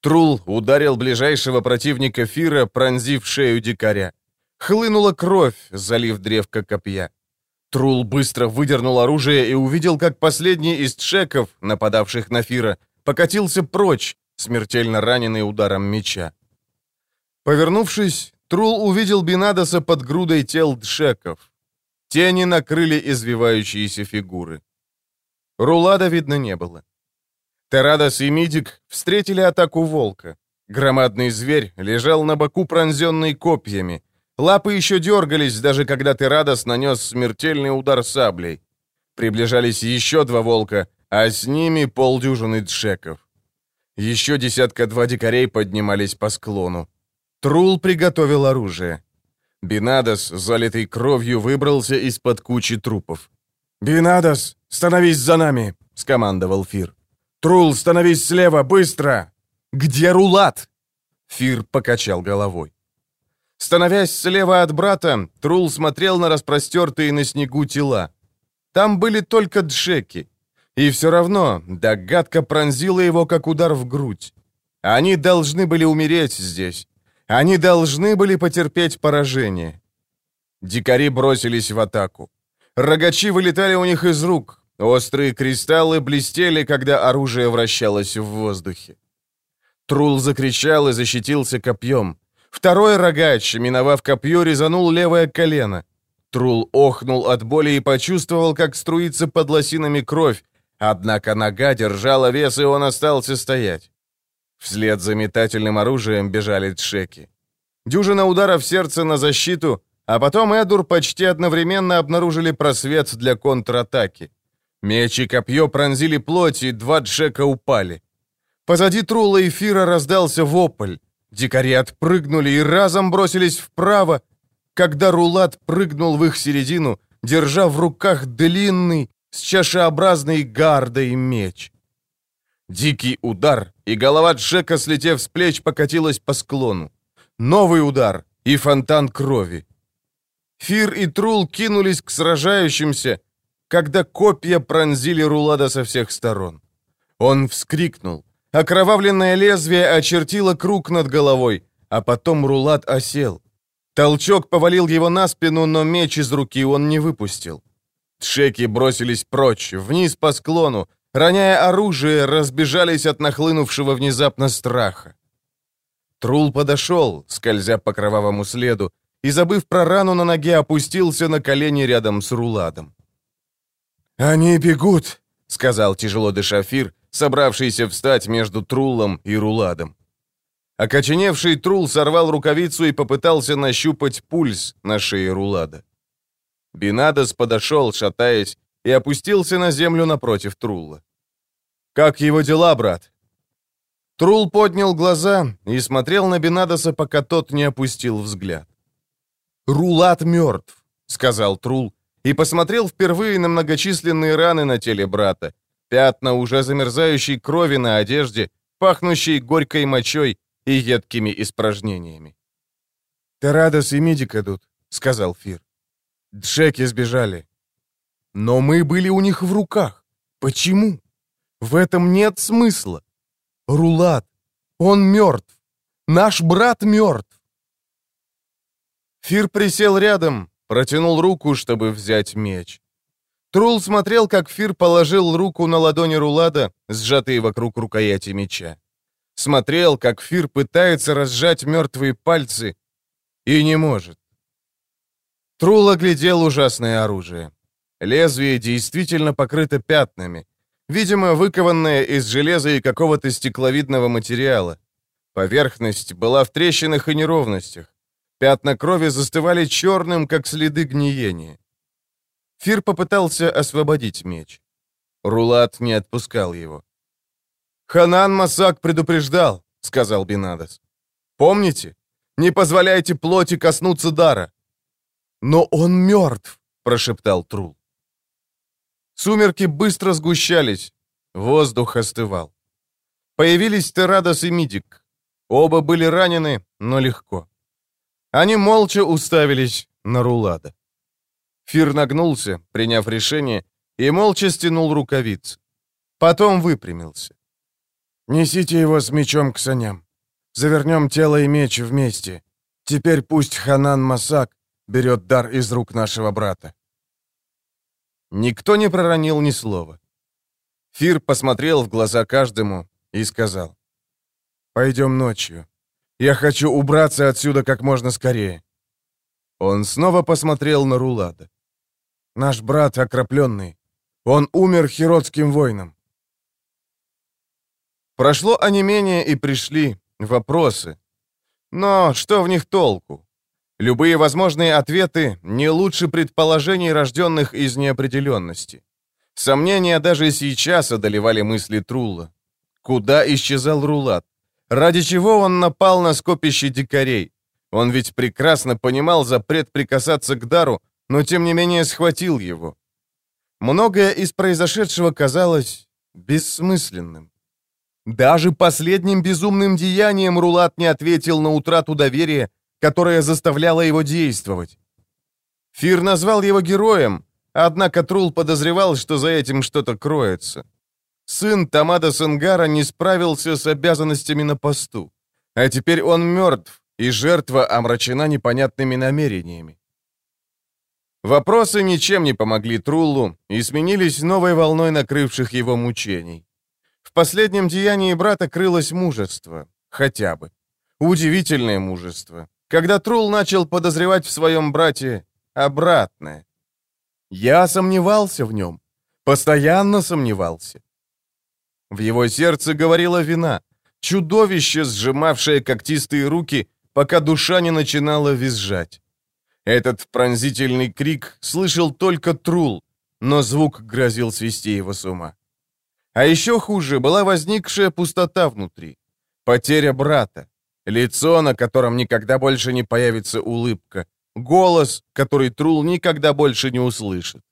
Трул ударил ближайшего противника Фира, пронзив шею дикаря. Хлынула кровь, залив древко копья. Трул быстро выдернул оружие и увидел, как последний из тшеков, нападавших на Фира, покатился прочь, смертельно раненый ударом меча. Повернувшись, Трул увидел Бинадоса под грудой тел тшеков. Тени накрыли извивающиеся фигуры. Рулада видно не было. Терадос и Мидик встретили атаку волка. Громадный зверь лежал на боку, пронзенный копьями, Лапы еще дергались, даже когда Терадос нанес смертельный удар саблей. Приближались еще два волка, а с ними полдюжины джеков. Еще десятка-два дикарей поднимались по склону. Трул приготовил оружие. Бинадос, залитый кровью, выбрался из-под кучи трупов. «Бинадос, становись за нами!» — скомандовал Фир. «Трул, становись слева, быстро!» «Где Рулат?» Фир покачал головой. Становясь слева от брата, Трул смотрел на распростертые на снегу тела. Там были только джеки. И все равно догадка пронзила его, как удар в грудь. Они должны были умереть здесь. Они должны были потерпеть поражение. Дикари бросились в атаку. Рогачи вылетали у них из рук. Острые кристаллы блестели, когда оружие вращалось в воздухе. Трул закричал и защитился копьем. Второй рогач, миновав копье, резанул левое колено. Трул охнул от боли и почувствовал, как струится под лосинами кровь, однако нога держала вес, и он остался стоять. Вслед за метательным оружием бежали тшеки. Дюжина ударов сердца на защиту, а потом Эдур почти одновременно обнаружили просвет для контратаки. Меч и копье пронзили плоть, и два джека упали. Позади Трула и Фира раздался вопль. Дикари отпрыгнули и разом бросились вправо, когда Рулат прыгнул в их середину, держа в руках длинный, с чашеобразной гардой меч. Дикий удар, и голова Джека, слетев с плеч, покатилась по склону. Новый удар и фонтан крови. Фир и Трул кинулись к сражающимся, когда копья пронзили Рулада со всех сторон. Он вскрикнул. Окровавленное лезвие очертило круг над головой, а потом Рулад осел. Толчок повалил его на спину, но меч из руки он не выпустил. Тшеки бросились прочь, вниз по склону, роняя оружие, разбежались от нахлынувшего внезапно страха. Трул подошел, скользя по кровавому следу, и, забыв про рану на ноге, опустился на колени рядом с Руладом. «Они бегут», — сказал тяжело дыша Фир, собравшийся встать между Трулом и Руладом. Окоченевший Трул сорвал рукавицу и попытался нащупать пульс на шее Рулада. Бинадос подошел, шатаясь, и опустился на землю напротив Трула. «Как его дела, брат?» Трул поднял глаза и смотрел на Бинадоса, пока тот не опустил взгляд. «Рулат мертв», — сказал Трул, и посмотрел впервые на многочисленные раны на теле брата, пятна уже замерзающей крови на одежде, пахнущей горькой мочой и едкими испражнениями. «Тарадос и Мидик идут», — сказал Фир. «Джеки сбежали». «Но мы были у них в руках. Почему? В этом нет смысла. Рулат, он мертв. Наш брат мертв». Фир присел рядом, Протянул руку, чтобы взять меч. Трул смотрел, как Фир положил руку на ладони Рулада, сжатые вокруг рукояти меча. Смотрел, как Фир пытается разжать мертвые пальцы и не может. Трул оглядел ужасное оружие. Лезвие действительно покрыто пятнами, видимо, выкованное из железа и какого-то стекловидного материала. Поверхность была в трещинах и неровностях. Пятна крови застывали черным, как следы гниения. Фир попытался освободить меч. Рулат не отпускал его. «Ханан Масак предупреждал», — сказал Бинадос. «Помните? Не позволяйте плоти коснуться дара». «Но он мертв», — прошептал Трул. Сумерки быстро сгущались, воздух остывал. Появились Терадос и Мидик. Оба были ранены, но легко. Они молча уставились на Рулада. Фир нагнулся, приняв решение, и молча стянул рукавицы. Потом выпрямился. «Несите его с мечом к саням. Завернем тело и меч вместе. Теперь пусть Ханан Масак берет дар из рук нашего брата». Никто не проронил ни слова. Фир посмотрел в глаза каждому и сказал. «Пойдем ночью. Я хочу убраться отсюда как можно скорее». Он снова посмотрел на Рулада. «Наш брат окропленный. Он умер хиротским воином». Прошло онемение и пришли вопросы. Но что в них толку? Любые возможные ответы не лучше предположений, рожденных из неопределенности. Сомнения даже сейчас одолевали мысли Трула. Куда исчезал Рулат? Ради чего он напал на скопище дикарей? Он ведь прекрасно понимал запрет прикасаться к дару, но тем не менее схватил его. Многое из произошедшего казалось бессмысленным. Даже последним безумным деянием Рулат не ответил на утрату доверия, которое заставляло его действовать. Фир назвал его героем, однако Трул подозревал, что за этим что-то кроется. Сын Тамада Сангара не справился с обязанностями на посту. А теперь он мертв, и жертва омрачена непонятными намерениями. Вопросы ничем не помогли Труллу и сменились новой волной накрывших его мучений. В последнем деянии брата крылось мужество. Хотя бы. Удивительное мужество. Когда Трул начал подозревать в своем брате обратное. Я сомневался в нем. Постоянно сомневался. В его сердце говорила вина. Чудовище, сжимавшее когтистые руки, пока душа не начинала визжать. Этот пронзительный крик слышал только Трул, но звук грозил свести его с ума. А еще хуже была возникшая пустота внутри. Потеря брата. Лицо, на котором никогда больше не появится улыбка. Голос, который Трул никогда больше не услышит.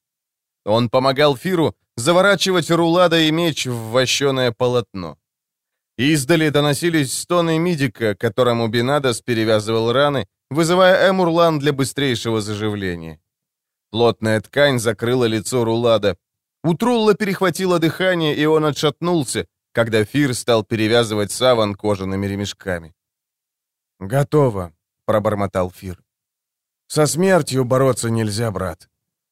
Он помогал Фиру заворачивать рулада и меч в вощеное полотно. Издали доносились стоны Мидика, которому Бинадас перевязывал раны, вызывая Эмурлан для быстрейшего заживления. Плотная ткань закрыла лицо Рулада. У Трулла перехватило дыхание, и он отшатнулся, когда Фир стал перевязывать саван кожаными ремешками. «Готово», — пробормотал Фир. «Со смертью бороться нельзя, брат.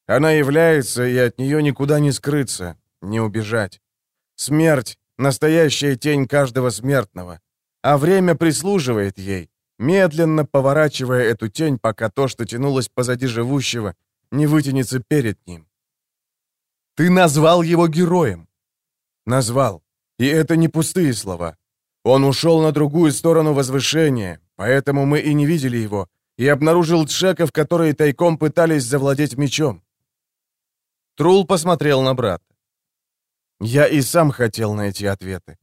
Она является, и от нее никуда не скрыться, не убежать. Смерть — настоящая тень каждого смертного, а время прислуживает ей, медленно поворачивая эту тень, пока то, что тянулось позади живущего, не вытянется перед ним. Ты назвал его героем. Назвал. И это не пустые слова. Он ушел на другую сторону возвышения, поэтому мы и не видели его, и обнаружил тшеков, которые тайком пытались завладеть мечом. Трул посмотрел на брата. Я и сам хотел найти ответы.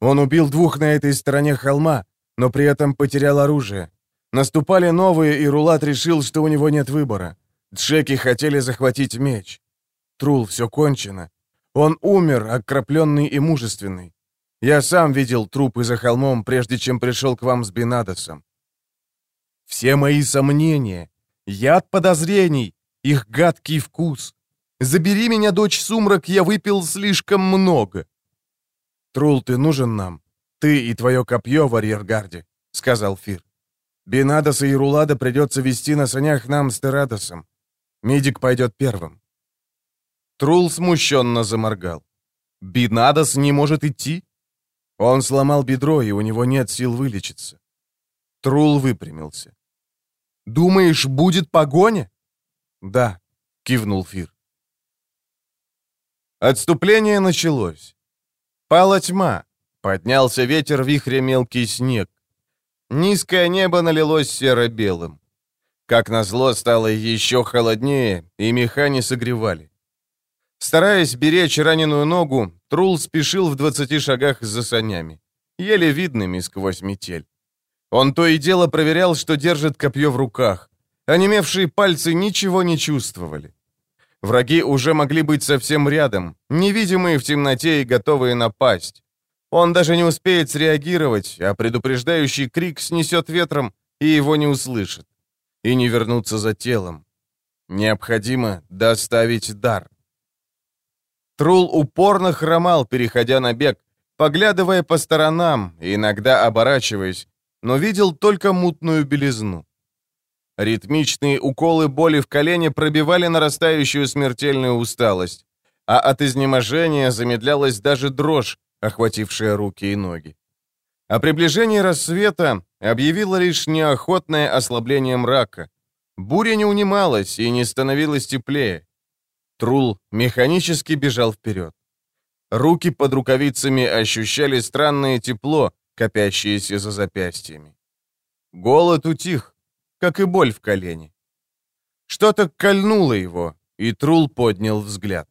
Он убил двух на этой стороне холма, но при этом потерял оружие. Наступали новые, и Рулат решил, что у него нет выбора. Джеки хотели захватить меч. Трул, все кончено. Он умер, окропленный и мужественный. Я сам видел трупы за холмом, прежде чем пришел к вам с Бенадосом. Все мои сомнения, яд подозрений, их гадкий вкус. Забери меня, дочь Сумрак, я выпил слишком много. Трул, ты нужен нам. «Ты и твое копье в арьергарде», — сказал Фир. «Бенадоса и Рулада придется вести на санях нам с Терадосом. Медик пойдет первым». Трул смущенно заморгал. «Бенадос не может идти?» Он сломал бедро, и у него нет сил вылечиться. Трул выпрямился. «Думаешь, будет погоня?» «Да», — кивнул Фир. Отступление началось. Пала тьма, Поднялся ветер вихря мелкий снег. Низкое небо налилось серо-белым. Как назло, стало еще холоднее, и меха не согревали. Стараясь беречь раненую ногу, Трул спешил в двадцати шагах за санями, еле видными сквозь метель. Он то и дело проверял, что держит копье в руках. Онемевшие пальцы ничего не чувствовали. Враги уже могли быть совсем рядом, невидимые в темноте и готовые напасть. Он даже не успеет среагировать, а предупреждающий крик снесет ветром, и его не услышит. И не вернуться за телом. Необходимо доставить дар. Трул упорно хромал, переходя на бег, поглядывая по сторонам, иногда оборачиваясь, но видел только мутную белизну. Ритмичные уколы боли в колене пробивали нарастающую смертельную усталость, а от изнеможения замедлялась даже дрожь, охватившая руки и ноги. О приближении рассвета объявило лишь неохотное ослабление мрака. Буря не унималась и не становилась теплее. Трул механически бежал вперед. Руки под рукавицами ощущали странное тепло, копящееся за запястьями. Голод утих, как и боль в колене. Что-то кольнуло его, и Трул поднял взгляд.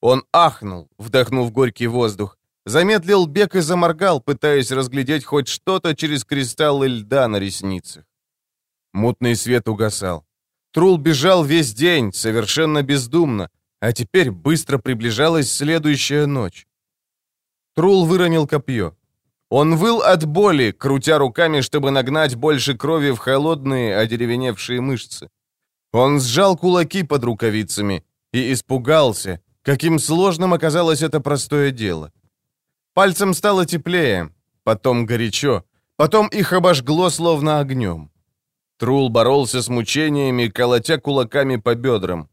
Он ахнул, вдохнув горький воздух, Замедлил бег и заморгал, пытаясь разглядеть хоть что-то через кристаллы льда на ресницах. Мутный свет угасал. Трул бежал весь день, совершенно бездумно, а теперь быстро приближалась следующая ночь. Трул выронил копье. Он выл от боли, крутя руками, чтобы нагнать больше крови в холодные, одеревеневшие мышцы. Он сжал кулаки под рукавицами и испугался, каким сложным оказалось это простое дело. Пальцем стало теплее, потом горячо, потом их обожгло словно огнем. Трул боролся с мучениями, колотя кулаками по бедрам.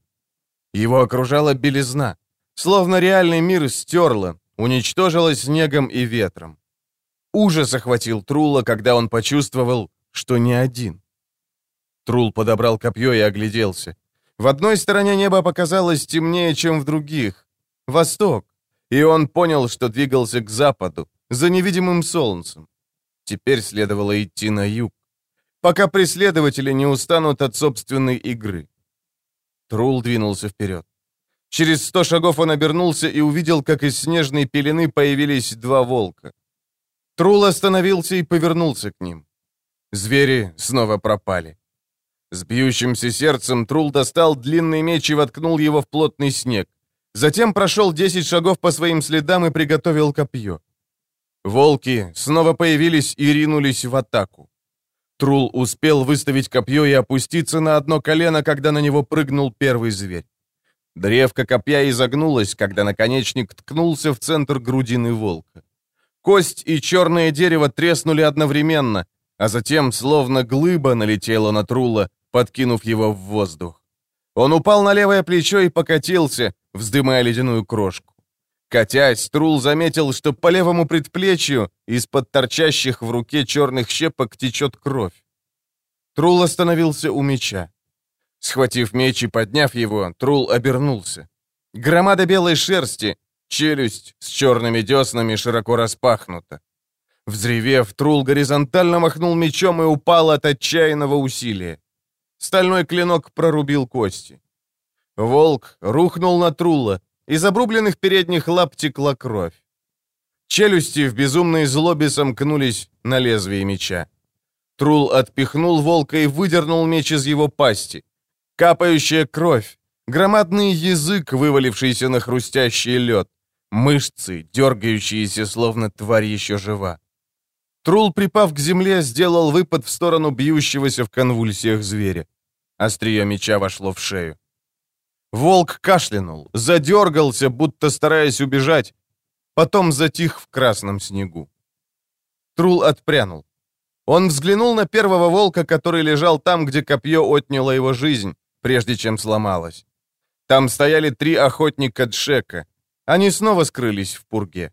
Его окружала белизна, словно реальный мир стерла, уничтожила снегом и ветром. Ужас охватил Трула, когда он почувствовал, что не один. Трул подобрал копье и огляделся. В одной стороне неба показалось темнее, чем в других. Восток. И он понял, что двигался к западу, за невидимым солнцем. Теперь следовало идти на юг, пока преследователи не устанут от собственной игры. Трул двинулся вперед. Через сто шагов он обернулся и увидел, как из снежной пелены появились два волка. Трул остановился и повернулся к ним. Звери снова пропали. С бьющимся сердцем Трул достал длинный меч и воткнул его в плотный снег. Затем прошел десять шагов по своим следам и приготовил копье. Волки снова появились и ринулись в атаку. Трул успел выставить копье и опуститься на одно колено, когда на него прыгнул первый зверь. Древко копья изогнулось, когда наконечник ткнулся в центр грудины волка. Кость и черное дерево треснули одновременно, а затем, словно глыба, налетела на Трула, подкинув его в воздух. Он упал на левое плечо и покатился, вздымая ледяную крошку. Катясь, Трул заметил, что по левому предплечью из-под торчащих в руке черных щепок течет кровь. Трул остановился у меча. Схватив меч и подняв его, Трул обернулся. Громада белой шерсти, челюсть с черными деснами широко распахнута. Взревев, Трул горизонтально махнул мечом и упал от отчаянного усилия. Стальной клинок прорубил кости. Волк рухнул на Трула, из обрубленных передних лап текла кровь. Челюсти в безумной злобе сомкнулись на лезвие меча. Трул отпихнул волка и выдернул меч из его пасти. Капающая кровь, громадный язык, вывалившийся на хрустящий лед, мышцы, дергающиеся, словно тварь еще жива. Трул, припав к земле, сделал выпад в сторону бьющегося в конвульсиях зверя. Острие меча вошло в шею. Волк кашлянул, задергался, будто стараясь убежать, потом затих в красном снегу. Трул отпрянул. Он взглянул на первого волка, который лежал там, где копье отняло его жизнь, прежде чем сломалось. Там стояли три охотника Джека. Они снова скрылись в пурге.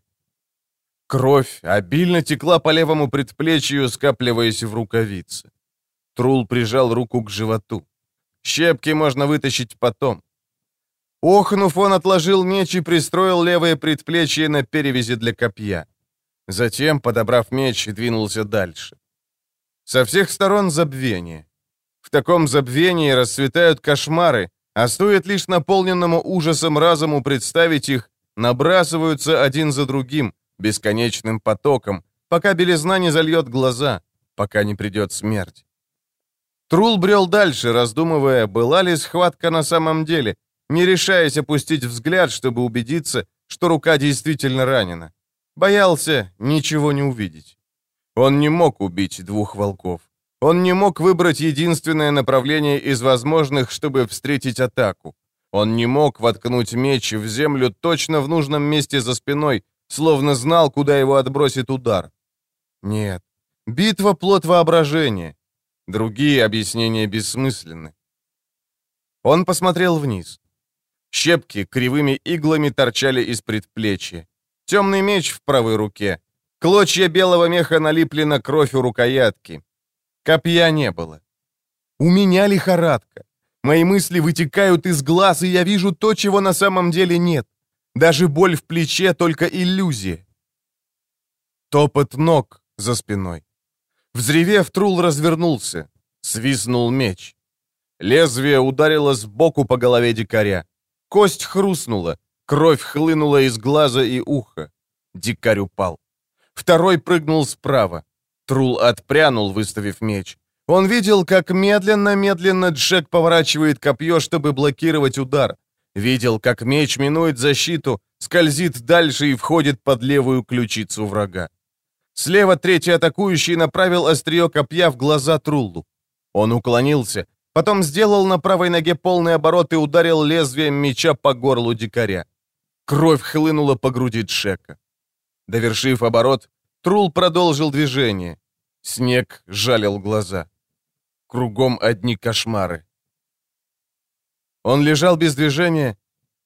Кровь обильно текла по левому предплечью, скапливаясь в рукавице. Трул прижал руку к животу. Щепки можно вытащить потом. Охнув, он отложил меч и пристроил левое предплечье на перевязи для копья. Затем, подобрав меч, двинулся дальше. Со всех сторон забвение. В таком забвении расцветают кошмары, а стоит лишь наполненному ужасом разуму представить их, набрасываются один за другим, бесконечным потоком, пока белизна не зальет глаза, пока не придет смерть. Трул брел дальше, раздумывая, была ли схватка на самом деле, не решаясь опустить взгляд, чтобы убедиться, что рука действительно ранена. Боялся ничего не увидеть. Он не мог убить двух волков. Он не мог выбрать единственное направление из возможных, чтобы встретить атаку. Он не мог воткнуть меч в землю точно в нужном месте за спиной, словно знал, куда его отбросит удар. Нет, битва — плод воображения. Другие объяснения бессмысленны. Он посмотрел вниз. Щепки кривыми иглами торчали из предплечья. Темный меч в правой руке. Клочья белого меха налипли на кровь у рукоятки. Копья не было. У меня лихорадка. Мои мысли вытекают из глаз, и я вижу то, чего на самом деле нет. Даже боль в плече — только иллюзия. Топот ног за спиной. Взревев, Трул развернулся. Свистнул меч. Лезвие ударило сбоку по голове дикаря. Кость хрустнула, кровь хлынула из глаза и уха. Дикарь упал. Второй прыгнул справа. Трул отпрянул, выставив меч. Он видел, как медленно-медленно Джек поворачивает копье, чтобы блокировать удар. Видел, как меч минует защиту, скользит дальше и входит под левую ключицу врага. Слева третий атакующий направил острие копья в глаза Труллу. Он уклонился, Потом сделал на правой ноге полный оборот и ударил лезвием меча по горлу дикаря. Кровь хлынула по груди Джека. Довершив оборот, Трул продолжил движение. Снег жалил глаза. Кругом одни кошмары. Он лежал без движения,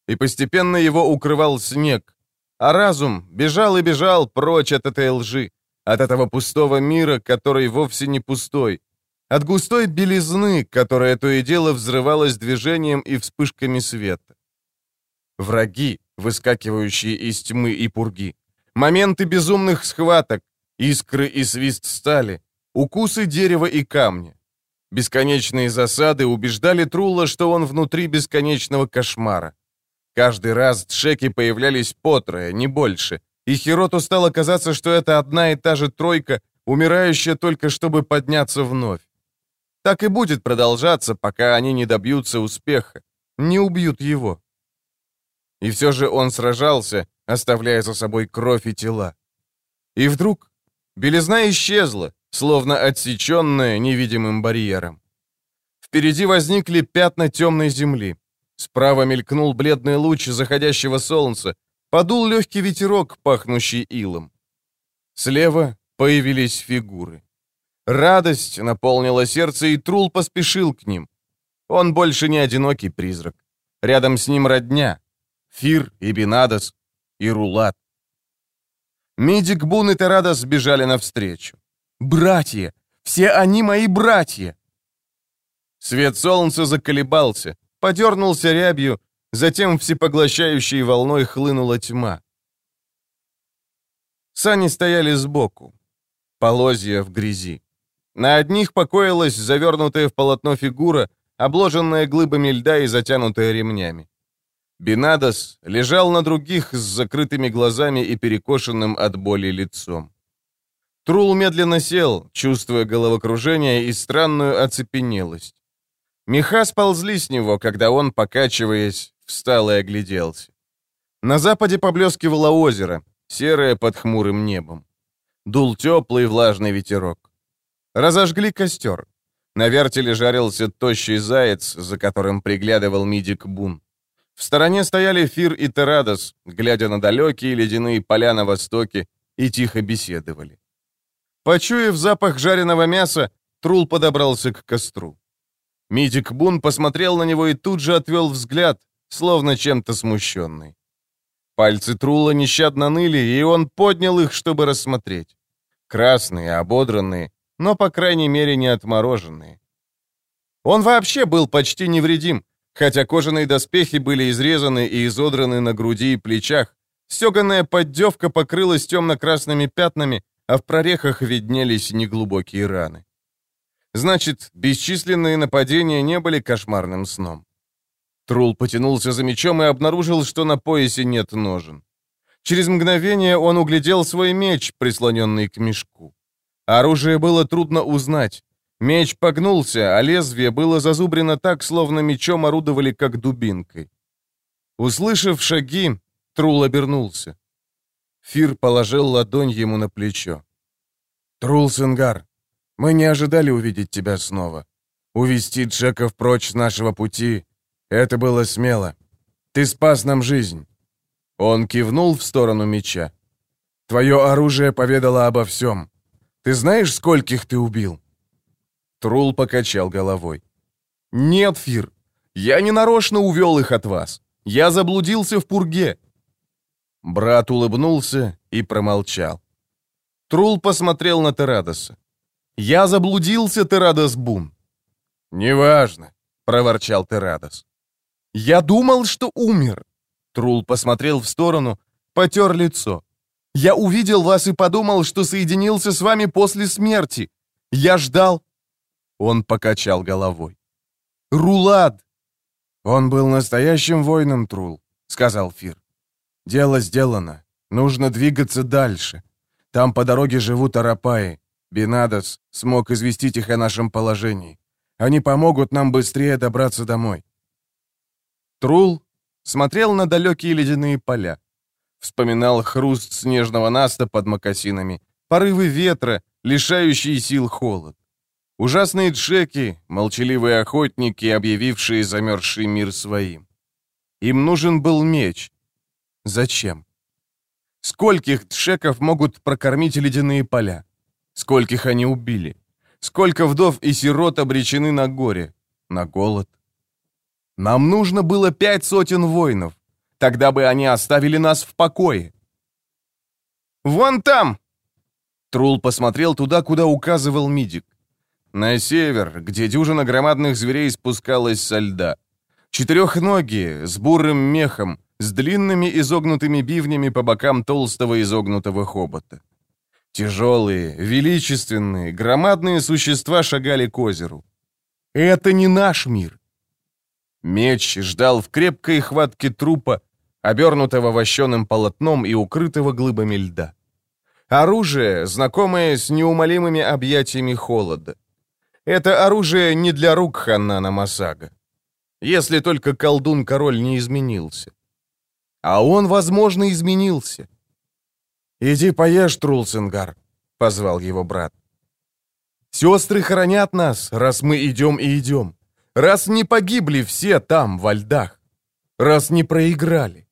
и постепенно его укрывал снег, а разум бежал и бежал прочь от этой лжи, От этого пустого мира, который вовсе не пустой. От густой белизны, которая то и дело взрывалась движением и вспышками света. Враги, выскакивающие из тьмы и пурги. Моменты безумных схваток, искры и свист стали, укусы дерева и камня. Бесконечные засады убеждали Трула, что он внутри бесконечного кошмара. Каждый раз джеки появлялись по трое, не больше, и Хироту стало казаться, что это одна и та же тройка, умирающая только чтобы подняться вновь. Так и будет продолжаться, пока они не добьются успеха, не убьют его. И все же он сражался, оставляя за собой кровь и тела. И вдруг белизна исчезла, словно отсеченная невидимым барьером. Впереди возникли пятна темной земли. Справа мелькнул бледный луч заходящего солнца, подул легкий ветерок, пахнущий илом. Слева появились фигуры. Радость наполнила сердце, и Трул поспешил к ним. Он больше не одинокий призрак. Рядом с ним родня. Фир и Бинадос, и Рулат. Мидик, Бун и Терада сбежали навстречу. «Братья! Все они мои братья!» Свет солнца заколебался, подернулся рябью, затем всепоглощающей волной хлынула тьма. Сани стояли сбоку, полозья в грязи. На одних покоилась завернутая в полотно фигура, обложенная глыбами льда и затянутая ремнями. Бинадос лежал на других с закрытыми глазами и перекошенным от боли лицом. Трул медленно сел, чувствуя головокружение и странную оцепенелость. Меха сползли с него, когда он, покачиваясь, встал и огляделся. На западе поблескивало озеро, серое под хмурым небом. Дул теплый влажный ветерок. Разожгли костер. На вертеле жарился тощий заяц, за которым приглядывал Мидик Бун. В стороне стояли Фир и Терадос, глядя на далекие ледяные поля на востоке, и тихо беседовали. Почуяв запах жареного мяса, Трул подобрался к костру. Мидик Бун посмотрел на него и тут же отвел взгляд, словно чем-то смущенный. Пальцы Трула нещадно ныли, и он поднял их, чтобы рассмотреть. Красные, ободранные, но, по крайней мере, не отмороженные. Он вообще был почти невредим, Хотя кожаные доспехи были изрезаны и изодраны на груди и плечах, стеганая поддевка покрылась темно-красными пятнами, а в прорехах виднелись неглубокие раны. Значит, бесчисленные нападения не были кошмарным сном. Трул потянулся за мечом и обнаружил, что на поясе нет ножен. Через мгновение он углядел свой меч, прислоненный к мешку. Оружие было трудно узнать. Меч погнулся, а лезвие было зазубрено так, словно мечом орудовали как дубинкой. Услышав шаги, Трул обернулся. Фир положил ладонь ему на плечо. «Трул Сенгар, мы не ожидали увидеть тебя снова. Увести Джеков прочь с нашего пути — это было смело. Ты спас нам жизнь». Он кивнул в сторону меча. «Твое оружие поведало обо всем. Ты знаешь, скольких ты убил?» Трул покачал головой. «Нет, Фир, я не нарочно увел их от вас. Я заблудился в пурге». Брат улыбнулся и промолчал. Трул посмотрел на Терадоса. «Я заблудился, Терадос Бун». «Неважно», — проворчал Терадос. «Я думал, что умер». Трул посмотрел в сторону, потер лицо. «Я увидел вас и подумал, что соединился с вами после смерти. Я ждал, он покачал головой. «Рулад!» «Он был настоящим воином, Трул», — сказал Фир. «Дело сделано. Нужно двигаться дальше. Там по дороге живут арапаи. Бинадос смог известить их о нашем положении. Они помогут нам быстрее добраться домой». Трул смотрел на далекие ледяные поля. Вспоминал хруст снежного наста под мокасинами, порывы ветра, лишающие сил холод. Ужасные джеки, молчаливые охотники, объявившие замерзший мир своим. Им нужен был меч. Зачем? Скольких джеков могут прокормить ледяные поля? Скольких они убили? Сколько вдов и сирот обречены на горе, на голод? Нам нужно было пять сотен воинов. Тогда бы они оставили нас в покое. «Вон там!» Трул посмотрел туда, куда указывал Мидик. На север, где дюжина громадных зверей спускалась со льда. Четырехногие, с бурым мехом, с длинными изогнутыми бивнями по бокам толстого изогнутого хобота. Тяжелые, величественные, громадные существа шагали к озеру. Это не наш мир. Меч ждал в крепкой хватке трупа, обернутого вощеным полотном и укрытого глыбами льда. Оружие, знакомое с неумолимыми объятиями холода. Это оружие не для рук Ханнана Масага. Если только колдун-король не изменился. А он, возможно, изменился. «Иди поешь, Трулсенгар», — позвал его брат. «Сестры хранят нас, раз мы идем и идем. Раз не погибли все там, во льдах. Раз не проиграли.